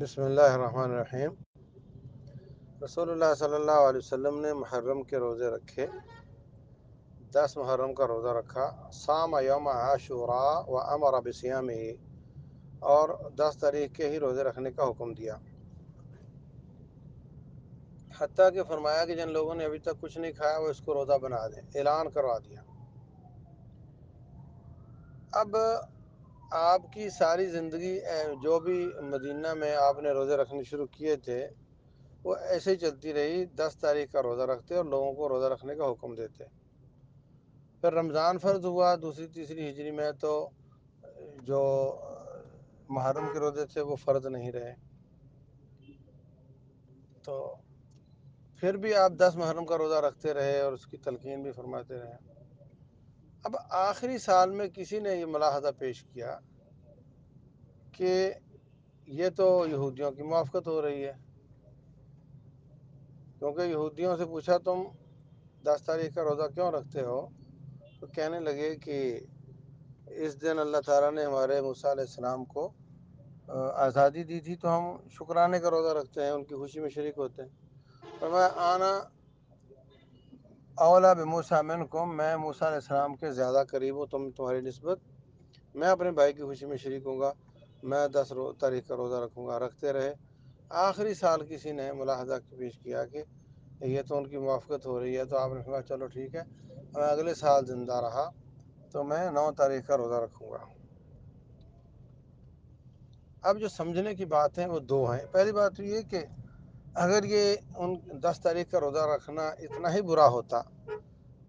بسم اللہ الرحمن الرحیم۔ رسول اللہ صلی اللہ علیہ وسلم نے محرم کے روزے رکھے۔ دس محرم کا روزہ رکھا۔ سام یوم عاشورا و امر بسیام ہی اور دس تاریخ کے ہی روزے رکھنے کا حکم دیا۔ حتیٰ کہ فرمایا کہ جن لوگوں نے ابھی تک کچھ نہیں کھایا وہ اس کو روزہ بنا دیں۔ اعلان کروا دیا۔ اب آپ کی ساری زندگی جو بھی مدینہ میں آپ نے روزے رکھنے شروع کیے تھے، وہ ایسے ہی چلتی رہی، دس تاریخ کا روزہ رکھتے اور لوگوں کو روزہ رکھنے کا حکم دیتے۔ پھر رمضان فرض ہوا، دوسری، تیسری ہجری میں تو جو محرم کے روزے تھے، وہ فرض نہیں رہے۔ تو پھر بھی آپ دس محرم کا روزہ رکھتے رہے اور اس کی تلقین بھی فرماتے رہے۔ اب آخری سال میں کسی نے یہ ملاحظہ پیش کیا کہ یہ تو یہودیوں کی موافقت ہو رہی ہے۔ کیونکہ یہودیوں سے پوچھا تم دس تاریخ کا روزہ کیوں رکھتے ہو؟ تو کہنے لگے کہ اس دن اللہ تعالیٰ نے ہمارے موسیٰ علیہ السلام کو آزادی دی تھی تو ہم شکرانے کا روزہ رکھتے ہیں، ان کی خوشی میں شریک ہوتے ہیں۔ فرمایا آنا اولا بموسیٰ منکم میں موسیٰ علیہ السلام کے زیادہ قریب ہوں، تم تمہاری نسبت۔ میں اپنے بھائی کی خوشی میں شریک ہوں گا۔ میں دس رو، تاریخ کا روزہ رکھوں گا، رکھتے رہے۔ آخری سال کسی نے ملاحظہ پیش کیا کہ یہ تو ان کی موافقت ہو رہی ہے، تو آپ نے کہا چلو ٹھیک ہے، میں اگلے سال زندہ رہا، تو میں نو تاریخ کا روزہ رکھوں گا۔ اب جو سمجھنے کی بات ہے وہ دو ہیں۔ پہلی بات تو یہ کہ اگر یہ ان دس تاریخ کا روزہ رکھنا اتنا ہی برا ہوتا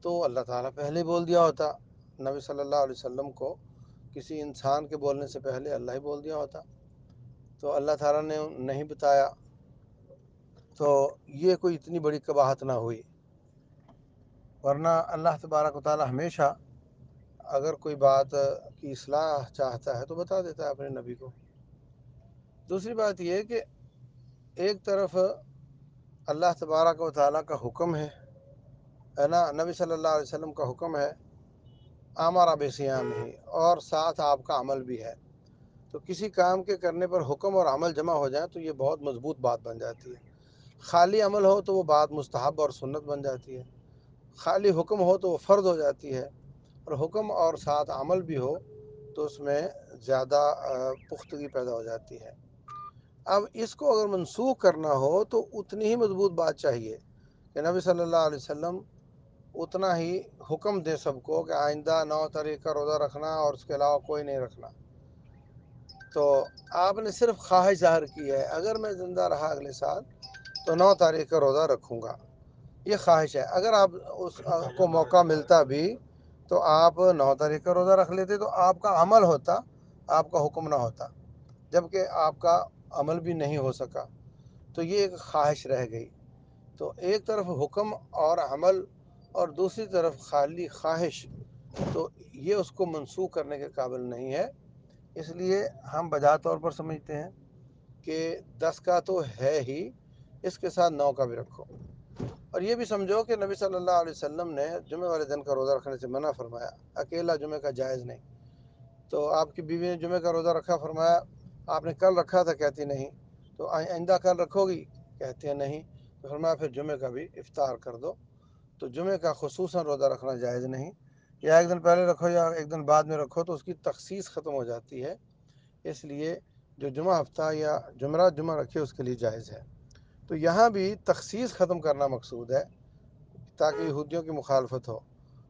تو اللہ تعالیٰ پہلے بول دیا ہوتا۔ نبی صلی اللہ علیہ وسلم کو کسی انسان کے بولنے سے پہلے اللہ ہی بول دیا ہوتا۔ تو اللہ تعالیٰ نے نہیں بتایا تو یہ کوئی اتنی بڑی قباحت نہ ہوئی۔ ورنہ اللہ تبارک و تعالیٰ ہمیشہ اگر کوئی بات کی اصلاح چاہتا ہے تو بتا دیتا ہے اپنے نبی کو۔ دوسری بات یہ کہ ایک طرف اللہ تبارک و تعالیٰ کا حکم ہے نا؟ نبی صلی اللہ علیہ وسلم کا حکم ہے آمارا بے سیام ہی، اور ساتھ آپ کا عمل بھی ہے۔ تو کسی کام کے کرنے پر حکم اور عمل جمع ہو جائیں تو یہ بہت مضبوط بات بن جاتی ہے۔ خالی عمل ہو تو وہ بات مستحب اور سنت بن جاتی ہے۔ خالی حکم ہو تو وہ فرض ہو جاتی ہے۔ اور حکم اور ساتھ عمل بھی ہو تو اس میں زیادہ پختگی پیدا ہو جاتی ہے۔ اب اس کو اگر منسوخ کرنا ہو تو اتنی ہی مضبوط بات چاہیے کہ نبی صلی اللہ علیہ وسلم اتنا ہی حکم دے سب کو کہ آئندہ نو تاریخ کا روزہ رکھنا اور اس کے علاوہ کوئی نہیں رکھنا۔ تو آپ نے صرف خواہش ظاہر کی ہے اگر میں زندہ رہا اگلے سال تو نو تاریخ کا روزہ رکھوں گا۔ یہ خواہش ہے۔ اگر آپ اس کو موقع ملتا بھی تو آپ نو تاریخ کا روزہ رکھ لیتے تو آپ کا عمل ہوتا آپ کا حکم نہ ہوتا۔ جبکہ آپ کا عمل بھی نہیں ہو سکا۔ تو یہ ایک خواہش رہ گئی۔ تو ایک طرف حکم اور عمل اور دوسری طرف خالی خواہش۔ تو یہ اس کو منسوخ کرنے کے قابل نہیں ہے۔ اس لیے ہم بجا طور پر سمجھتے ہیں کہ دس کا تو ہے ہی، اس کے ساتھ نو کا بھی رکھو۔ اور یہ بھی سمجھو کہ نبی صلی اللہ علیہ وسلم نے جمعہ والے دن کا روزہ رکھنے سے منع فرمایا۔ اکیلا جمعہ کا جائز نہیں۔ تو آپ کی بیوی نے جمعہ کا روزہ رکھا، فرمایا آپ نے کل رکھا تھا کہتی نہیں، تو آئندہ کل رکھو گی؟ کہتے ہیں نہیں، تو فرمایا پھر جمعہ کا بھی افطار کر دو۔ تو جمعہ کا خصوصاً روزہ رکھنا جائز نہیں۔ یا ایک دن پہلے رکھو یا ایک دن بعد میں رکھو تو اس کی تخصیص ختم ہو جاتی ہے۔ اس لیے جو جمعہ ہفتہ یا جمعرات جمعہ رکھے اس کے لیے جائز ہے۔ تو یہاں بھی تخصیص ختم کرنا مقصود ہے، تاکہ یہودیوں کی مخالفت ہو۔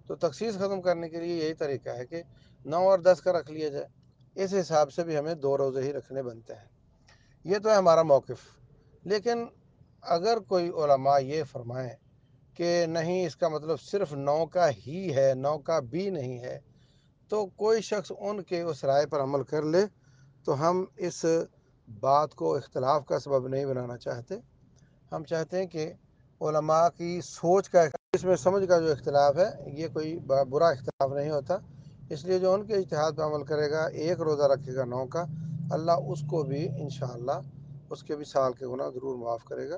تو تخصیص ختم کرنے کے لیے یہی طریقہ ہے کہ نو اور دس کا رکھ لیا جائے۔ اس حساب سے بھی ہمیں دو روزے ہی رکھنے بنتے ہیں۔ یہ تو ہے ہمارا موقف۔ لیکن اگر کوئی علماء یہ فرمائیں کہ نہیں، اس کا مطلب صرف نو کا ہی ہے نو کا بھی نہیں ہے، تو کوئی شخص ان کے اس رائے پر عمل کر لے تو ہم اس بات کو اختلاف کا سبب نہیں بنانا چاہتے۔ ہم چاہتے ہیں کہ علماء کی سوچ کا، اس میں سمجھ کا جو اختلاف ہے، یہ کوئی برا اختلاف نہیں ہوتا۔ اس لیے جو ان کے اجتہاد پہ عمل کرے گا، ایک روزہ رکھے گا نو کا، اللہ اس کو بھی انشاءاللہ اس کے بھی سال کے گناہ ضرور معاف کرے گا۔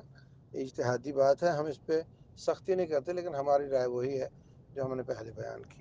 اجتہادی بات ہے، ہم اس پہ سختی نہیں کرتے، لیکن ہماری رائے وہی ہے جو ہم نے پہلے بیان کی۔